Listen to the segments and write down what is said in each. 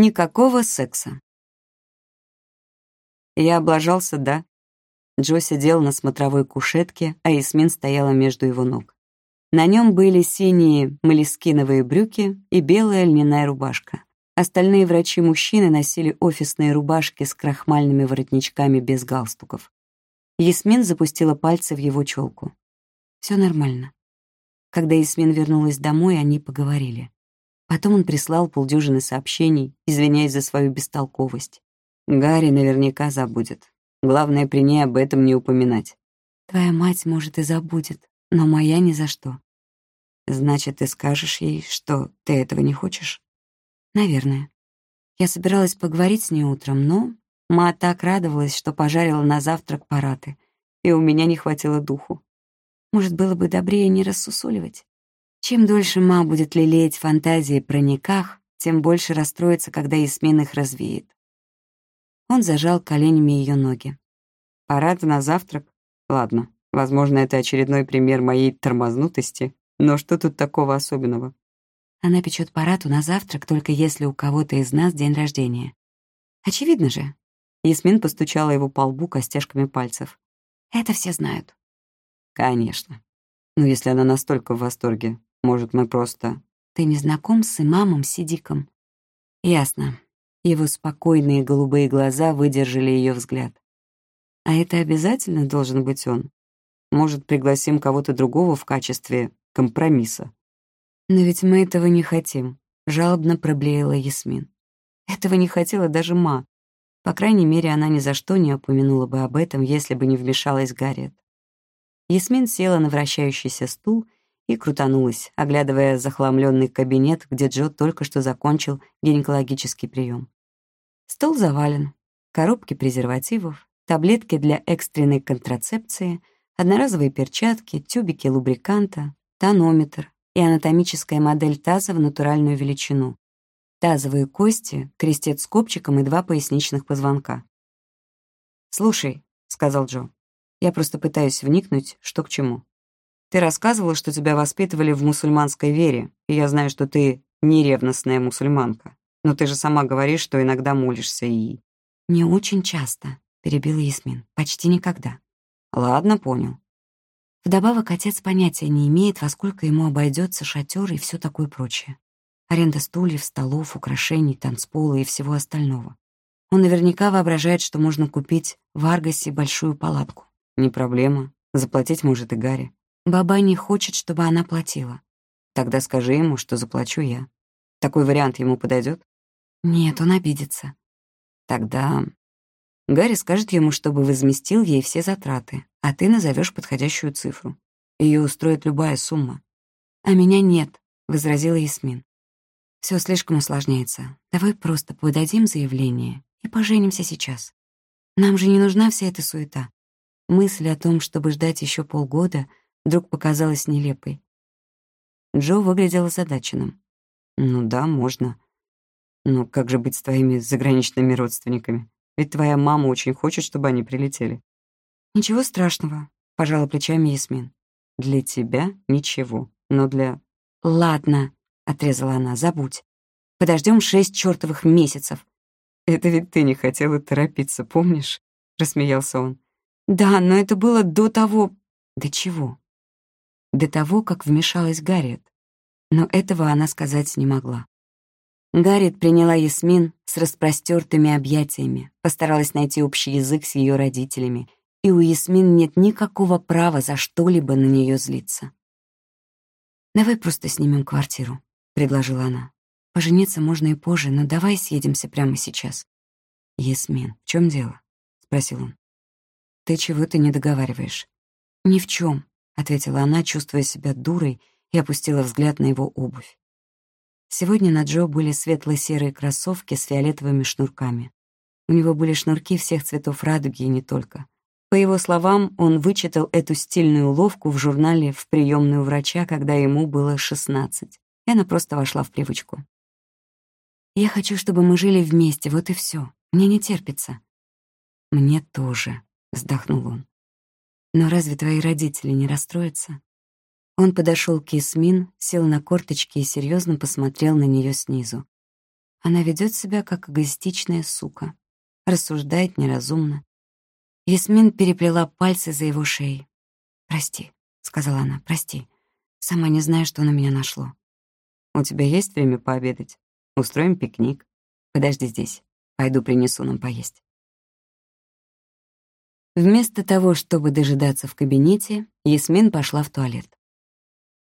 Никакого секса. Я облажался, да. Джо сидел на смотровой кушетке, а Ясмин стояла между его ног. На нем были синие молескиновые брюки и белая льняная рубашка. Остальные врачи-мужчины носили офисные рубашки с крахмальными воротничками без галстуков. Ясмин запустила пальцы в его челку. Все нормально. Когда Ясмин вернулась домой, они поговорили. Потом он прислал полдюжины сообщений, извиняясь за свою бестолковость. Гарри наверняка забудет. Главное, при ней об этом не упоминать. Твоя мать, может, и забудет, но моя ни за что. Значит, ты скажешь ей, что ты этого не хочешь? Наверное. Я собиралась поговорить с ней утром, но ма так радовалась, что пожарила на завтрак параты, и у меня не хватило духу. Может, было бы добрее не рассусоливать? Чем дольше ма будет лелеять фантазии про никах, тем больше расстроится, когда Ясмин их развеет. Он зажал коленями ее ноги. «Парад на завтрак? Ладно, возможно, это очередной пример моей тормознутости, но что тут такого особенного? Она печет парату на завтрак, только если у кого-то из нас день рождения. Очевидно же. Ясмин постучала его по лбу костяшками пальцев. Это все знают. Конечно. Но если она настолько в восторге, может, мы просто... Ты не знаком с имамом Сидиком? Ясно. Его спокойные голубые глаза выдержали ее взгляд. А это обязательно должен быть он? Может, пригласим кого-то другого в качестве компромисса? «Но ведь мы этого не хотим», — жалобно проблеяла Ясмин. Этого не хотела даже Ма. По крайней мере, она ни за что не упомянула бы об этом, если бы не вмешалась Гарриет. Ясмин села на вращающийся стул и крутанулась, оглядывая захламленный кабинет, где Джо только что закончил гинекологический прием. Стол завален. Коробки презервативов, таблетки для экстренной контрацепции, одноразовые перчатки, тюбики лубриканта, тонометр, и анатомическая модель таза в натуральную величину. Тазовые кости, крестец с копчиком и два поясничных позвонка. «Слушай», — сказал Джо, — «я просто пытаюсь вникнуть, что к чему. Ты рассказывала, что тебя воспитывали в мусульманской вере, и я знаю, что ты неревностная мусульманка. Но ты же сама говоришь, что иногда молишься и...» «Не очень часто», — перебила Ясмин. «Почти никогда». «Ладно, понял. Вдобавок, отец понятия не имеет, во сколько ему обойдется шатер и все такое прочее. Аренда стульев, столов, украшений, танцпола и всего остального. Он наверняка воображает, что можно купить в Аргасе большую палатку. Не проблема. Заплатить может и Гарри. Баба не хочет, чтобы она платила. Тогда скажи ему, что заплачу я. Такой вариант ему подойдет? Нет, он обидится. Тогда Гарри скажет ему, чтобы возместил ей все затраты, а ты назовешь подходящую цифру. Ее устроит любая сумма. «А меня нет», — возразила Ясмин. Все слишком усложняется. Давай просто подадим заявление и поженимся сейчас. Нам же не нужна вся эта суета. Мысль о том, чтобы ждать еще полгода, вдруг показалась нелепой. Джо выглядел озадаченным. «Ну да, можно. Но как же быть с твоими заграничными родственниками?» Ведь твоя мама очень хочет, чтобы они прилетели». «Ничего страшного», — пожала плечами Ясмин. «Для тебя ничего, но для...» «Ладно», — отрезала она, — «забудь. Подождем шесть чертовых месяцев». «Это ведь ты не хотела торопиться, помнишь?» — рассмеялся он. «Да, но это было до того...» «До чего?» «До того, как вмешалась Гарриет». Но этого она сказать не могла. Гарриет приняла Ясмин с распростертыми объятиями, постаралась найти общий язык с ее родителями, и у Ясмин нет никакого права за что-либо на нее злиться. «Давай просто снимем квартиру», — предложила она. «Пожениться можно и позже, но давай съедемся прямо сейчас». «Ясмин, в чем дело?» — спросил он. «Ты чего-то не договариваешь?» «Ни в чем», — ответила она, чувствуя себя дурой, и опустила взгляд на его обувь. Сегодня на Джо были светло-серые кроссовки с фиолетовыми шнурками. У него были шнурки всех цветов радуги и не только. По его словам, он вычитал эту стильную уловку в журнале «В приемную врача», когда ему было 16. И она просто вошла в привычку. «Я хочу, чтобы мы жили вместе, вот и все. Мне не терпится». «Мне тоже», — вздохнул он. «Но разве твои родители не расстроятся?» Он подошел к Ясмин, сел на корточки и серьезно посмотрел на нее снизу. Она ведет себя как эгоистичная сука. Рассуждает неразумно. Ясмин переплела пальцы за его шеей. «Прости», — сказала она, — «прости. Сама не знаю, что на меня нашло». «У тебя есть время пообедать? Устроим пикник. Подожди здесь. Пойду принесу нам поесть». Вместо того, чтобы дожидаться в кабинете, Ясмин пошла в туалет.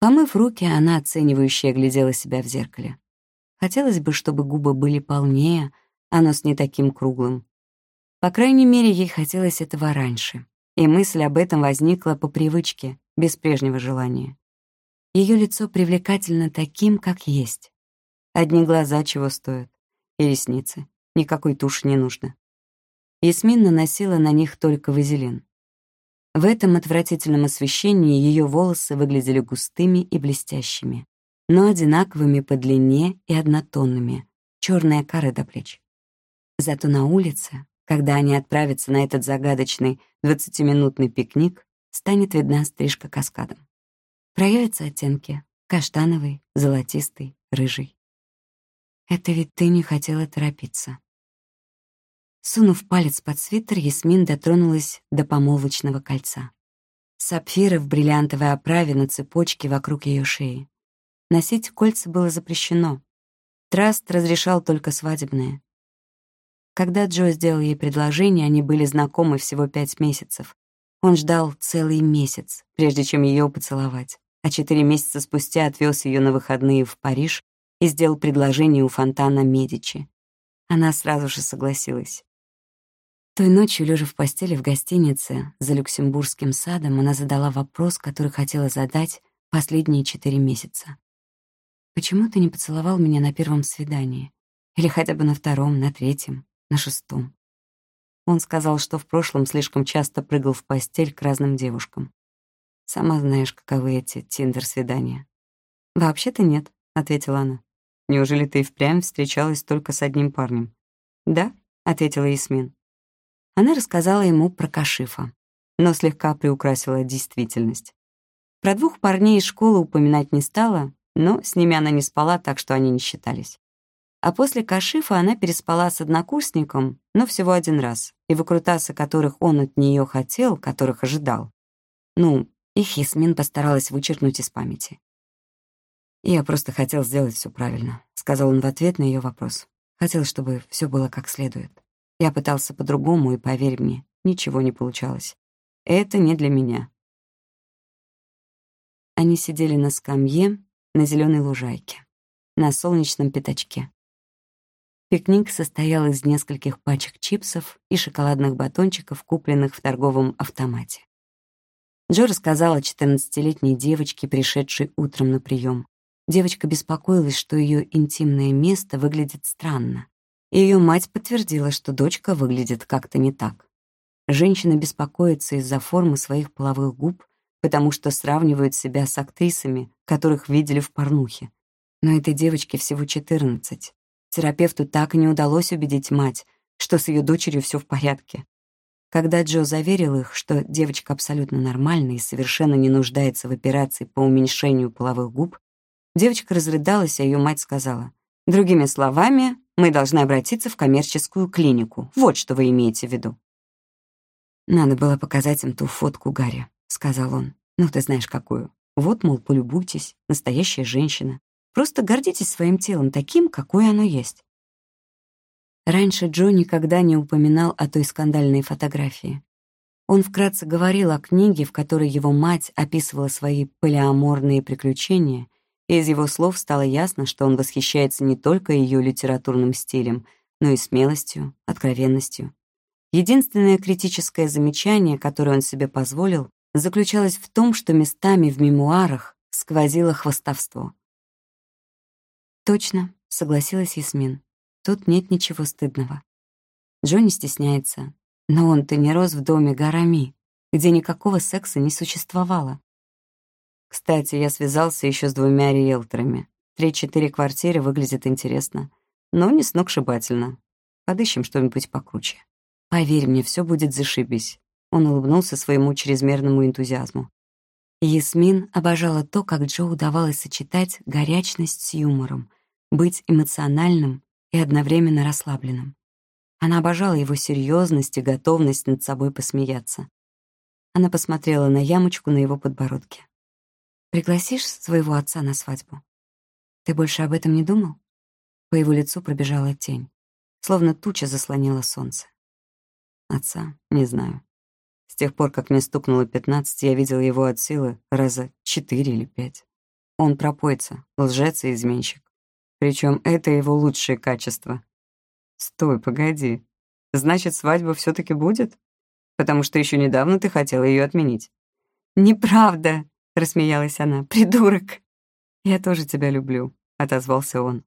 Помыв руки, она оценивающе оглядела себя в зеркале. Хотелось бы, чтобы губы были полнее, а нос не таким круглым. По крайней мере, ей хотелось этого раньше, и мысль об этом возникла по привычке, без прежнего желания. Ее лицо привлекательно таким, как есть. Одни глаза чего стоят, и ресницы. Никакой туши не нужно. Ясмин наносила на них только вазелин. В этом отвратительном освещении ее волосы выглядели густыми и блестящими, но одинаковыми по длине и однотонными, черные коры до плеч. Зато на улице, когда они отправятся на этот загадочный двадцатиминутный пикник, станет видна стрижка каскадом. Проявятся оттенки — каштановый, золотистый, рыжий. Это ведь ты не хотела торопиться. Сунув палец под свитер, Ясмин дотронулась до помолвочного кольца. Сапфиры в бриллиантовой оправе на цепочке вокруг ее шеи. Носить кольца было запрещено. Траст разрешал только свадебные. Когда Джо сделал ей предложение, они были знакомы всего пять месяцев. Он ждал целый месяц, прежде чем ее поцеловать, а четыре месяца спустя отвез ее на выходные в Париж и сделал предложение у фонтана Медичи. Она сразу же согласилась. Той ночью, лежа в постели в гостинице за Люксембургским садом, она задала вопрос, который хотела задать последние четыре месяца. «Почему ты не поцеловал меня на первом свидании? Или хотя бы на втором, на третьем, на шестом?» Он сказал, что в прошлом слишком часто прыгал в постель к разным девушкам. «Сама знаешь, каковы эти тиндер-свидания». «Вообще-то нет», — ответила она. «Неужели ты и впрямь встречалась только с одним парнем?» «Да», — ответила Ясмин. Она рассказала ему про Кашифа, но слегка приукрасила действительность. Про двух парней из школы упоминать не стала, но с ними она не спала, так что они не считались. А после Кашифа она переспала с однокурсником, но всего один раз, и выкрутасы, которых он от нее хотел, которых ожидал. Ну, их Ясмин постаралась вычеркнуть из памяти. «Я просто хотел сделать все правильно», — сказал он в ответ на ее вопрос. «Хотел, чтобы все было как следует». Я пытался по-другому, и, поверь мне, ничего не получалось. Это не для меня. Они сидели на скамье на зеленой лужайке, на солнечном пятачке. Пикник состоял из нескольких пачек чипсов и шоколадных батончиков, купленных в торговом автомате. Джо рассказала 14-летней девочке, пришедшей утром на прием. Девочка беспокоилась, что ее интимное место выглядит странно. Ее мать подтвердила, что дочка выглядит как-то не так. Женщина беспокоится из-за формы своих половых губ, потому что сравнивают себя с актрисами, которых видели в порнухе. Но этой девочке всего 14. Терапевту так и не удалось убедить мать, что с ее дочерью все в порядке. Когда Джо заверил их, что девочка абсолютно нормальная и совершенно не нуждается в операции по уменьшению половых губ, девочка разрыдалась, а ее мать сказала, «Другими словами, мы должны обратиться в коммерческую клинику. Вот что вы имеете в виду». «Надо было показать им ту фотку Гарри», — сказал он. «Ну, ты знаешь, какую. Вот, мол, полюбуйтесь, настоящая женщина. Просто гордитесь своим телом таким, какое оно есть». Раньше Джо никогда не упоминал о той скандальной фотографии. Он вкратце говорил о книге, в которой его мать описывала свои полиаморные приключения, из его слов стало ясно, что он восхищается не только ее литературным стилем, но и смелостью, откровенностью. Единственное критическое замечание, которое он себе позволил, заключалось в том, что местами в мемуарах сквозило хвостовство. «Точно», — согласилась Ясмин. «Тут нет ничего стыдного. Джонни стесняется, но он-то не рос в доме Гарами, где никакого секса не существовало. Кстати, я связался еще с двумя риэлторами. Три-четыре квартиры выглядят интересно, но не сногсшибательно. Подыщем что-нибудь покруче. Поверь мне, все будет зашибись. Он улыбнулся своему чрезмерному энтузиазму. Ясмин обожала то, как Джо удавалось сочетать горячность с юмором, быть эмоциональным и одновременно расслабленным. Она обожала его серьезность и готовность над собой посмеяться. Она посмотрела на ямочку на его подбородке. «Пригласишь своего отца на свадьбу? Ты больше об этом не думал?» По его лицу пробежала тень, словно туча заслонила солнце. Отца не знаю. С тех пор, как мне стукнуло пятнадцать, я видел его от силы раза четыре или пять. Он пропойца, лжец и изменщик. Причем это его лучшее качество. Стой, погоди. Значит, свадьба все таки будет? Потому что еще недавно ты хотела ее отменить. «Неправда», — рассмеялась она, — «придурок». «Я тоже тебя люблю», — отозвался он.